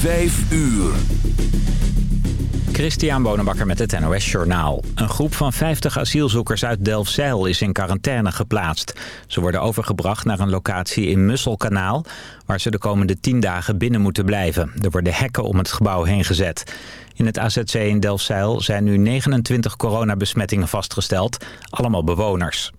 5 uur. Christian Bonenbakker met het NOS Journaal. Een groep van 50 asielzoekers uit Delfzijl is in quarantaine geplaatst. Ze worden overgebracht naar een locatie in Musselkanaal... waar ze de komende 10 dagen binnen moeten blijven. Er worden hekken om het gebouw heen gezet. In het AZC in Delfzijl zijn nu 29 coronabesmettingen vastgesteld. Allemaal bewoners.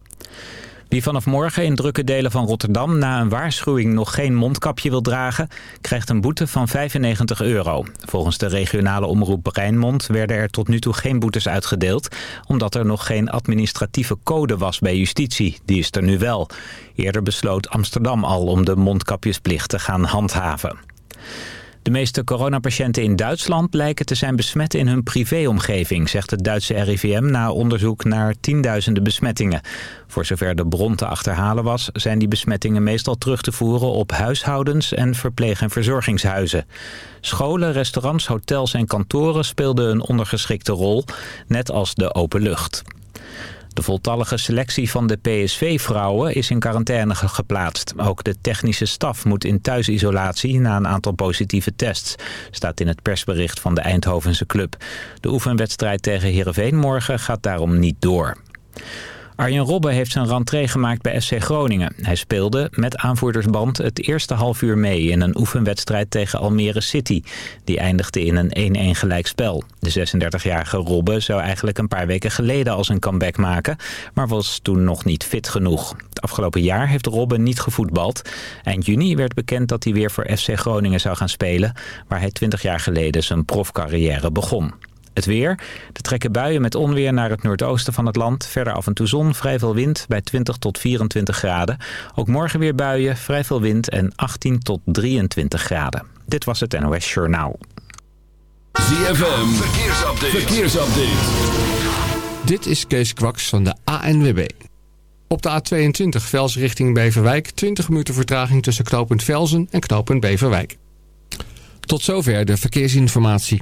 Wie vanaf morgen in drukke delen van Rotterdam na een waarschuwing nog geen mondkapje wil dragen, krijgt een boete van 95 euro. Volgens de regionale omroep Rijnmond werden er tot nu toe geen boetes uitgedeeld, omdat er nog geen administratieve code was bij justitie. Die is er nu wel. Eerder besloot Amsterdam al om de mondkapjesplicht te gaan handhaven. De meeste coronapatiënten in Duitsland lijken te zijn besmet in hun privéomgeving, zegt het Duitse RIVM na onderzoek naar tienduizenden besmettingen. Voor zover de bron te achterhalen was, zijn die besmettingen meestal terug te voeren op huishoudens en verpleeg- en verzorgingshuizen. Scholen, restaurants, hotels en kantoren speelden een ondergeschikte rol, net als de open lucht. De voltallige selectie van de PSV-vrouwen is in quarantaine geplaatst. Ook de technische staf moet in thuisisolatie na een aantal positieve tests. Staat in het persbericht van de Eindhovense club. De oefenwedstrijd tegen Heerenveen morgen gaat daarom niet door. Arjen Robben heeft zijn rentree gemaakt bij FC Groningen. Hij speelde met aanvoerdersband het eerste half uur mee in een oefenwedstrijd tegen Almere City. Die eindigde in een 1-1 gelijkspel. De 36-jarige Robben zou eigenlijk een paar weken geleden al zijn comeback maken, maar was toen nog niet fit genoeg. Het afgelopen jaar heeft Robben niet gevoetbald. Eind juni werd bekend dat hij weer voor FC Groningen zou gaan spelen, waar hij 20 jaar geleden zijn profcarrière begon. Het weer. Er trekken buien met onweer naar het noordoosten van het land. Verder af en toe zon, vrij veel wind bij 20 tot 24 graden. Ook morgen weer buien, vrij veel wind en 18 tot 23 graden. Dit was het NOS Journaal. ZFM, verkeersupdate. verkeersupdate. Dit is Kees Kwaks van de ANWB. Op de A22 Vels richting Beverwijk 20 minuten vertraging tussen knooppunt Velzen en knooppunt Beverwijk. Tot zover de verkeersinformatie.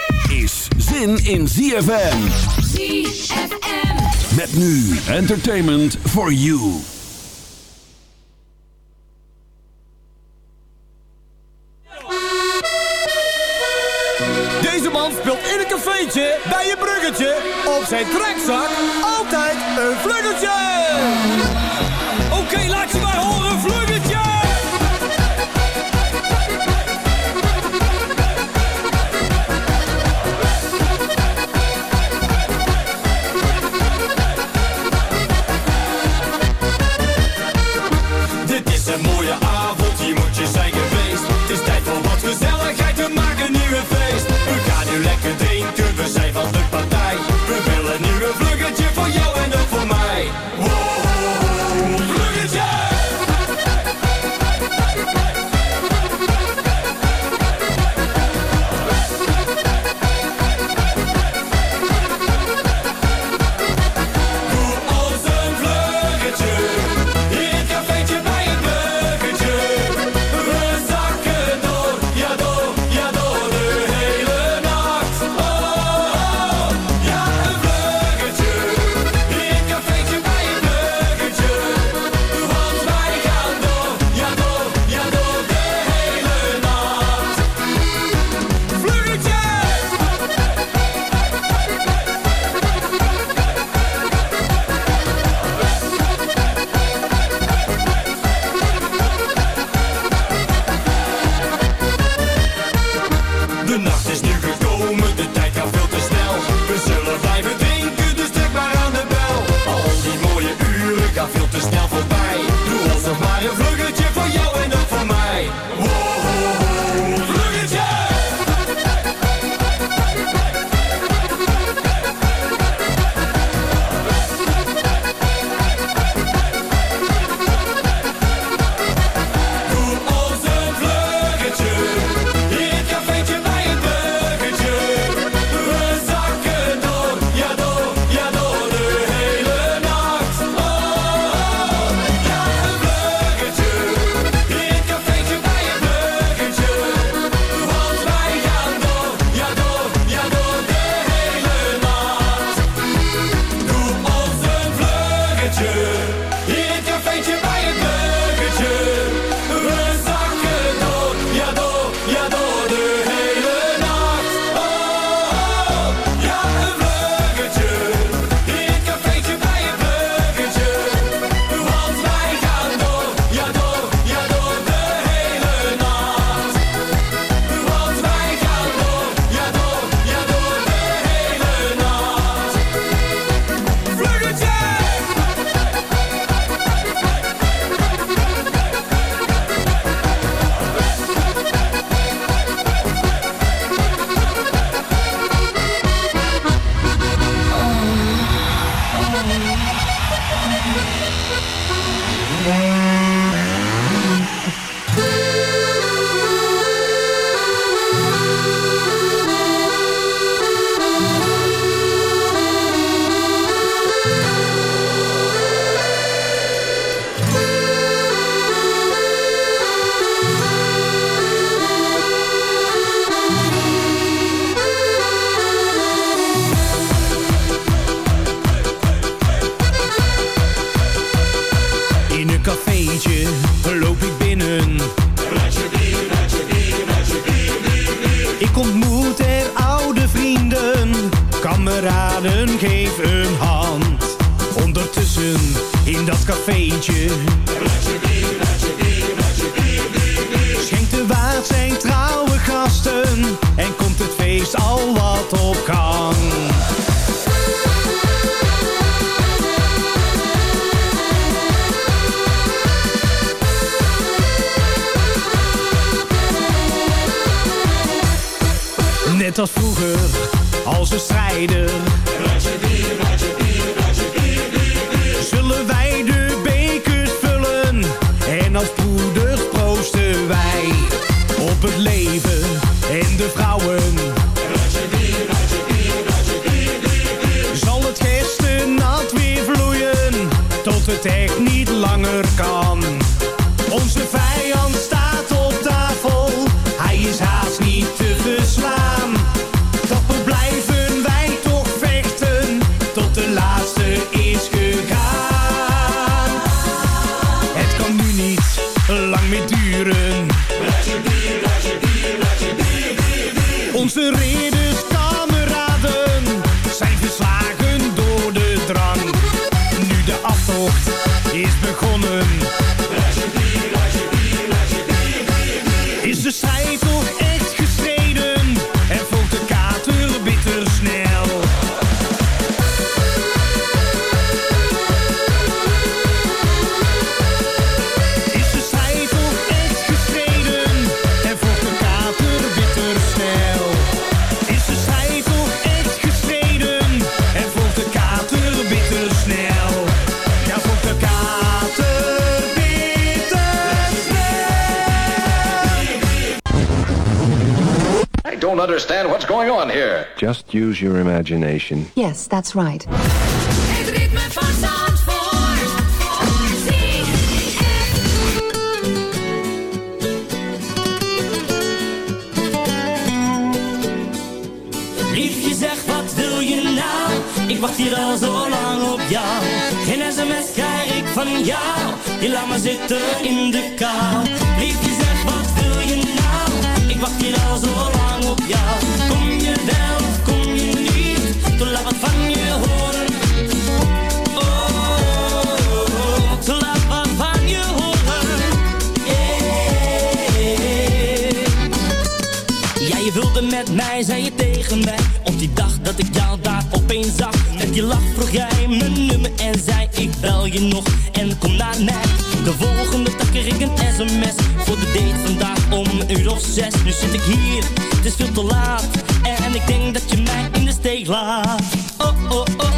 is zin in ZFM. ZFM. Met nu entertainment for you. Deze man speelt in een cafeetje bij een bruggetje. Op zijn trekzak altijd een vluggeltje. Oké, laat je maar horen, vluggeltje. Feest al wat op gang. Net als vroeger, als een strijder. Zullen wij de bekers vullen en als broeders proosten wij op het leven en de vrouwen. Echt niet langer kan. Understand what's going on here. Just use your imagination. Yes, that's right. Wat wil je nou? Ik wacht hier al zo lang op jou. Geen sms krijg ik van jou. Je laat me zitten in de kou. Liefje wacht hier al zo lang op jou. Kom je wel of kom je niet? Toen laat wat van je horen. Oh. Toen laat wat van je horen. Yeah. Ja, je wilde met mij, zei je tegen mij Op die dag dat ik jou daar opeens zag Met die lach vroeg jij mijn nummer en zei Ik bel je nog en kom naar mij De volgende dag kreeg ik een sms Voor de date vandaag om een uur of zes. Nu zit ik hier, het is veel te laat. En ik denk dat je mij in de steek laat. Oh, oh, oh,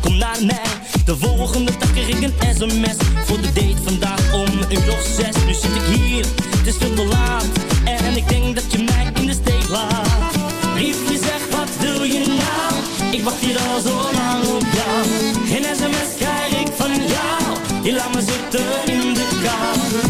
kom naar mij. De volgende dag kreeg ik een sms voor de date vandaag om een uur of zes. Nu zit ik hier, het is veel te laat en ik denk dat je mij in de steek laat. Liefje zeg wat wil je nou? Ik wacht hier al zo lang op jou. Geen sms krijg ik van jou. Je laat me zitten in de kou.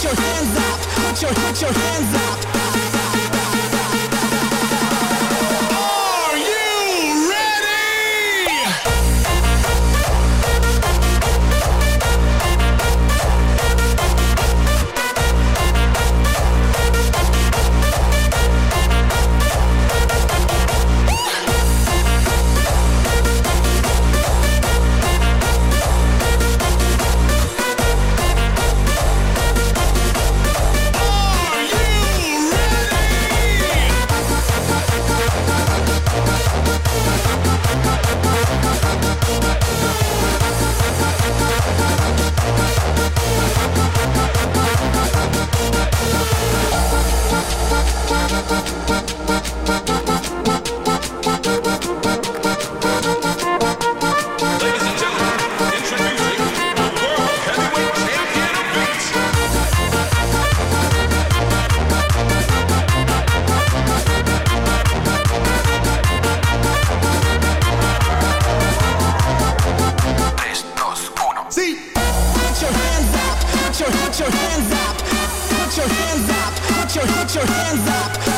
put your hands up, put your, put your hands up. Hit your hands up.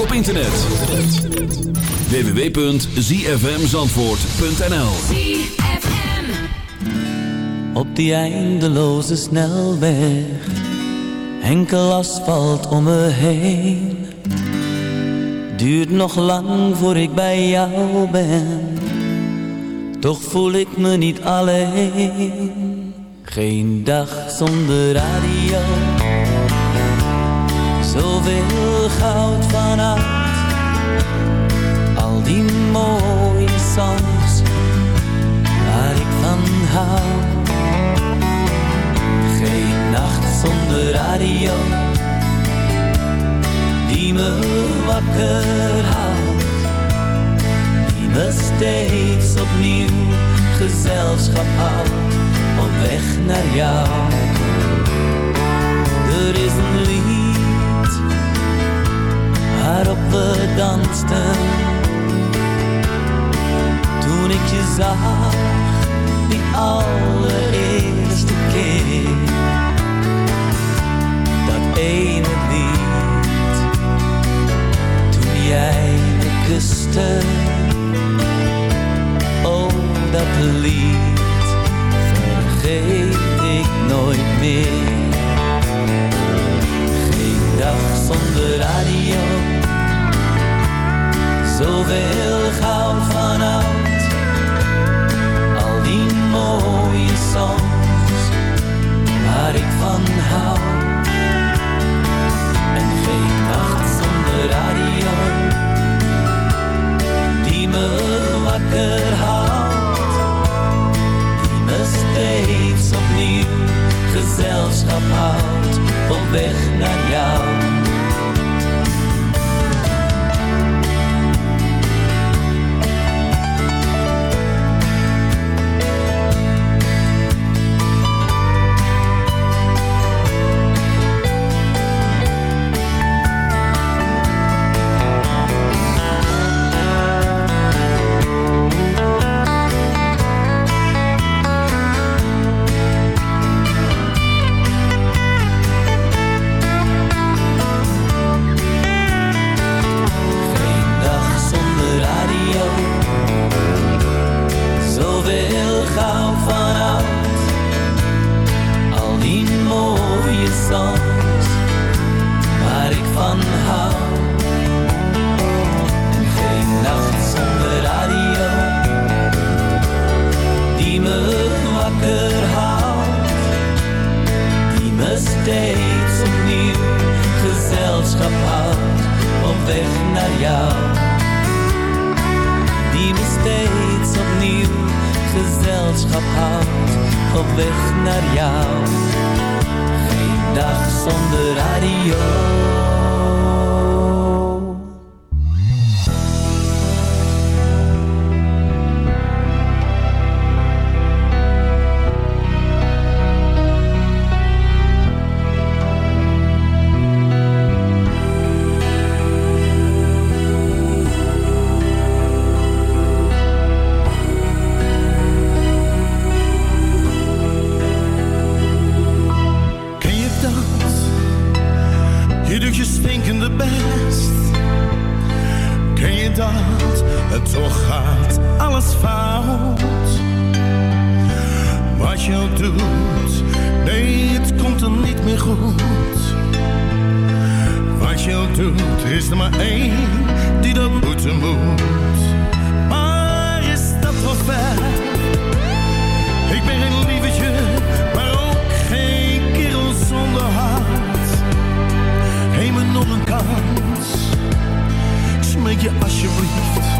Op internet. www.zfmzandvoort.nl Op die eindeloze snelweg, enkel asfalt om me heen. Duurt nog lang voor ik bij jou ben, toch voel ik me niet alleen. Geen dag zonder radio, zoveel goud vanaf. Al die mooie songs waar ik van hou. Geen nacht zonder radio die me wakker houdt, die me steeds opnieuw gezelschap houdt op weg naar jou. Je alsjeblieft.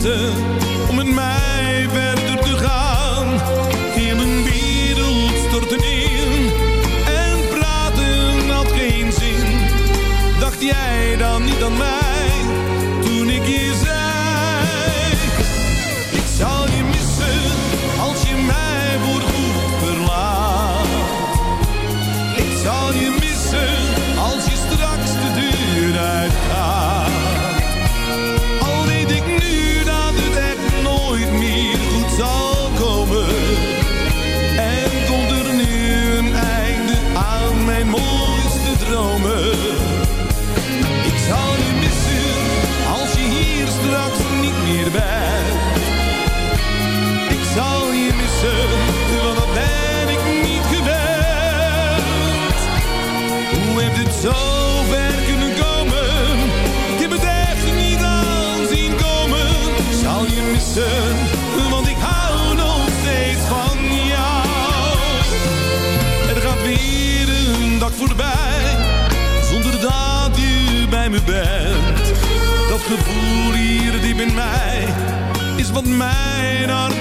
zitten gevoel hier diep in mij, is wat mijn hart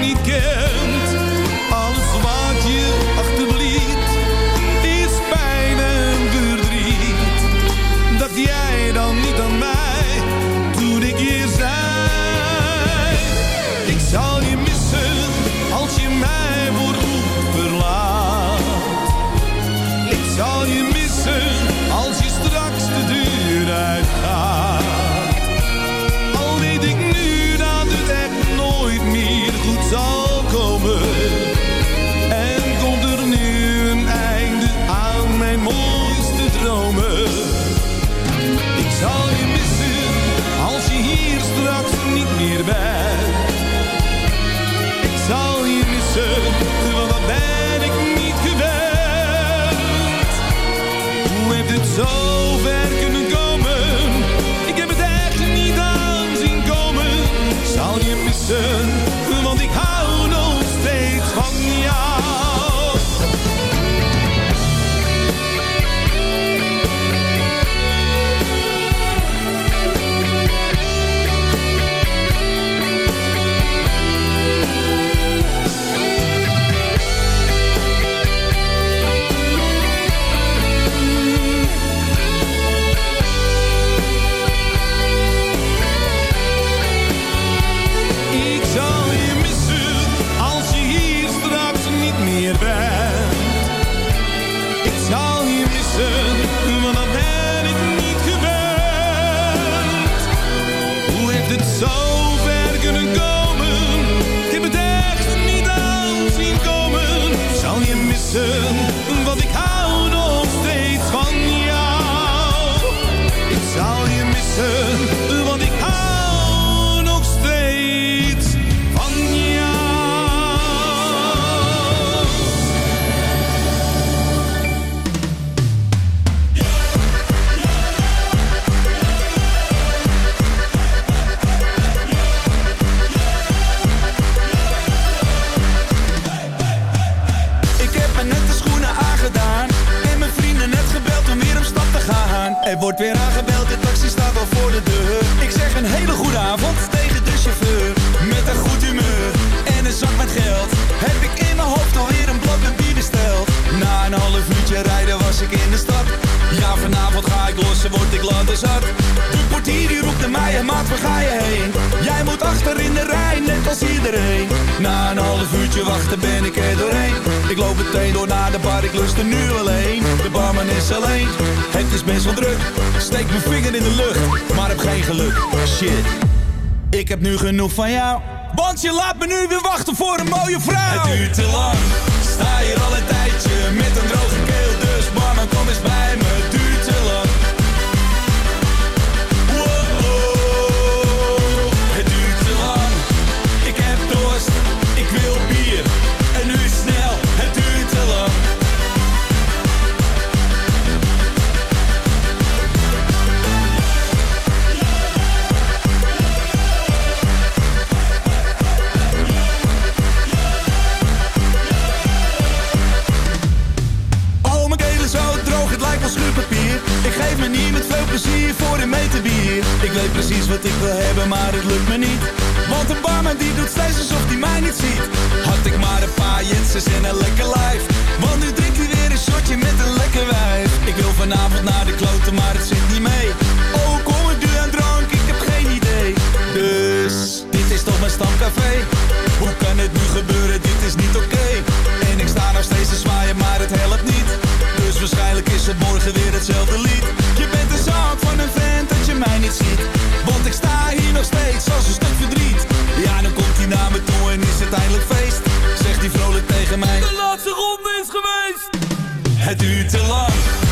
in de Ja, vanavond ga ik los en word ik later zat. De portier die roept naar mij, en maat, waar ga je heen? Jij moet achter in de rij, net als iedereen. Na een half uurtje wachten ben ik er doorheen. Ik loop meteen door naar de bar, ik lust er nu alleen. De barman is alleen, het is best wel druk. Steek mijn vinger in de lucht, maar heb geen geluk. Shit, ik heb nu genoeg van jou Want je laat me nu weer wachten voor een mooie vrouw. Het duurt te lang, sta hier al een tijdje Met een droge weet precies wat ik wil hebben, maar het lukt me niet. Want een barman die doet steeds alsof hij mij niet ziet. Had ik maar een paar jetsers en een lekker lijf. Want nu drinkt hij weer een shotje met een lekker wijf. Ik wil vanavond naar de kloten, maar het zit niet mee. Oh, kom het duur aan drank, ik heb geen idee. Dus, dit is toch mijn stamcafé. Hoe kan het nu gebeuren, dit is niet oké. En ik sta nog steeds te zwaaien, maar het helpt niet. Dus waarschijnlijk is het morgen weer hetzelfde lied. Je bent de zaak van een vent steeds als een stuk verdriet. Ja, dan komt hij naar me toe en is het eindelijk feest. Zegt hij vrolijk tegen mij. De laatste ronde is geweest. Het duurt te lang.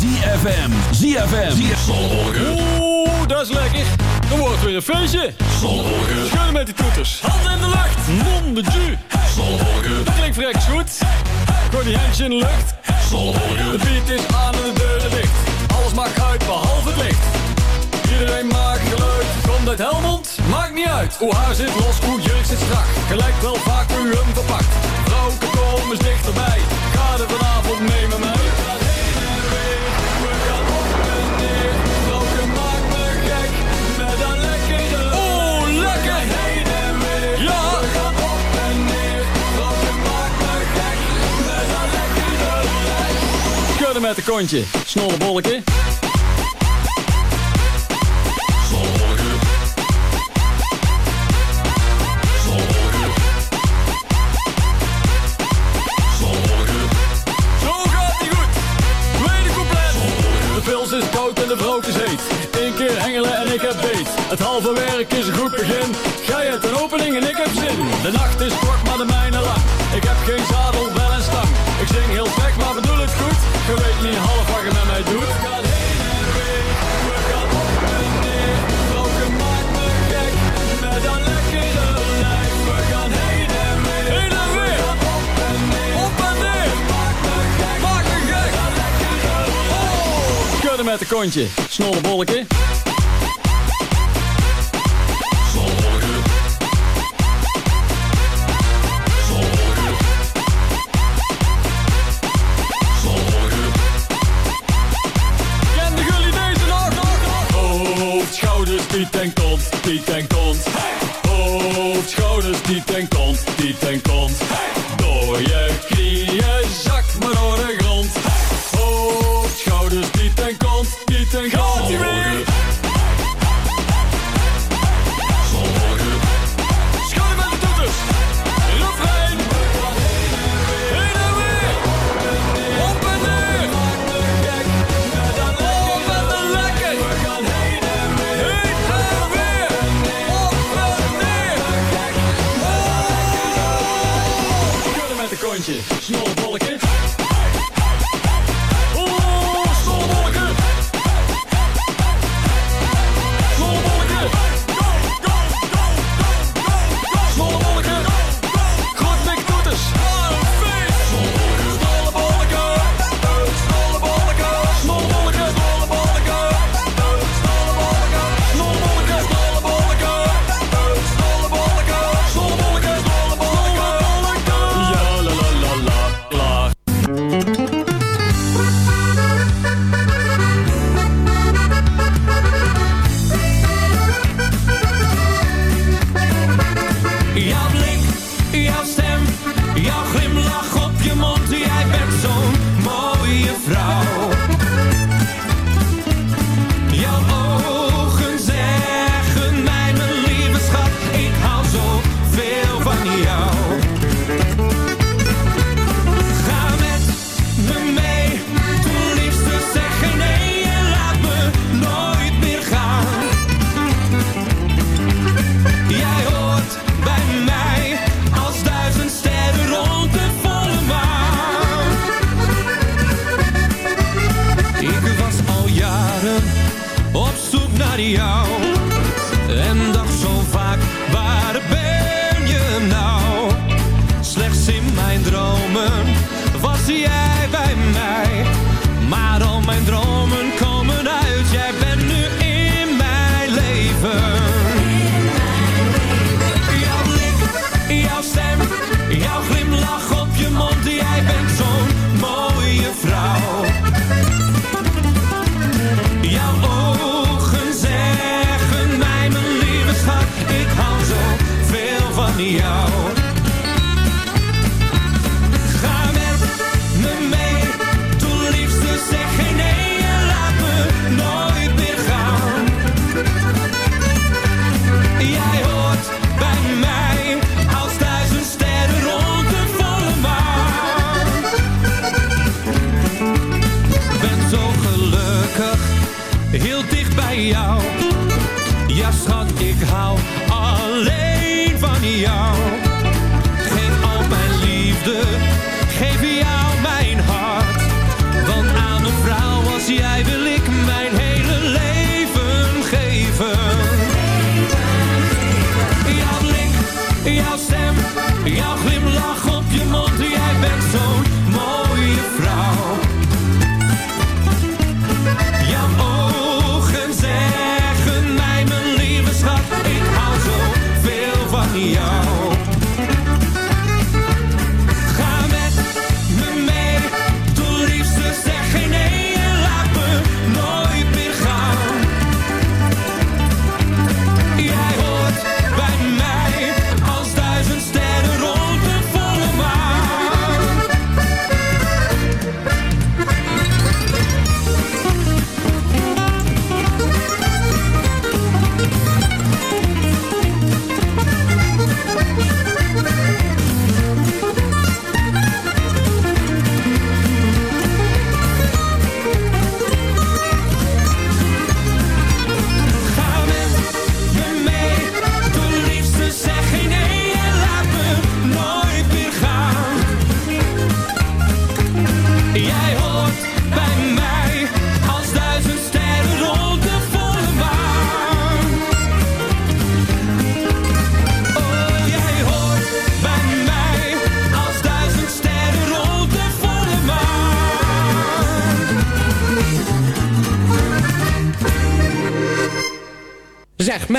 ZFM. ZFM. Zonmorgen. Oeh, dat is lekker. Dan wordt weer een feestje. Zonmorgen. Schudden met die toeters. Handen in de lucht. Mond de Dat klinkt vreks goed. Gooi die handjes in de lucht. Zonmorgen. De beat is aan en de deuren dicht. Alles maakt uit behalve het licht. Iedereen maakt geluid. Komt uit Helmond? Maakt niet uit. Hoe haar zit los, hoe jurk zit strak. Gelijk wel vaak u hem verpakt. Vrouwen komen zicht dichterbij. Ga er vanavond mee met mij. Met een kontje. snolle bolken. Zo gaat hij goed. Tweede. De pils is dood en de brood is heet. Eén keer hengelen en ik heb beet. Het halve werk is een goed begin. Gij het een opening en ik heb zin. De nacht is. uit de kontje. Snollebolleke. die en kont, die en kont. Hey! Hoofd, schouders, die en kont, die en kont. Hey! Door je knieën, zak maar door de grond. Hey! Schouders, die en kont een je mee?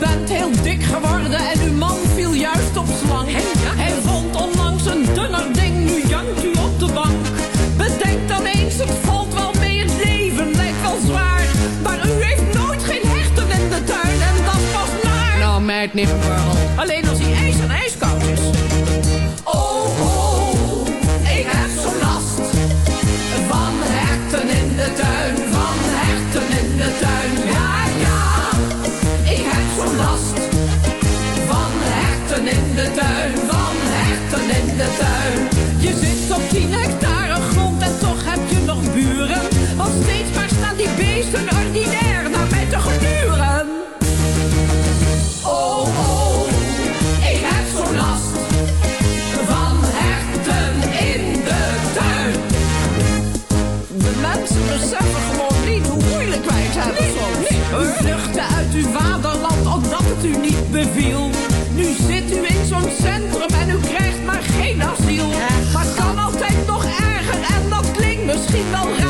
Bent heel dik geworden en uw man viel juist op slang. Hij vond onlangs een dunner ding, nu jankt u op de bank. Bedenk dan eens, het valt wel mee, het leven lijkt wel zwaar. Maar u heeft nooit geen hechten in de tuin en dat was naar. Nou meid, niet Alleen als hij klinkt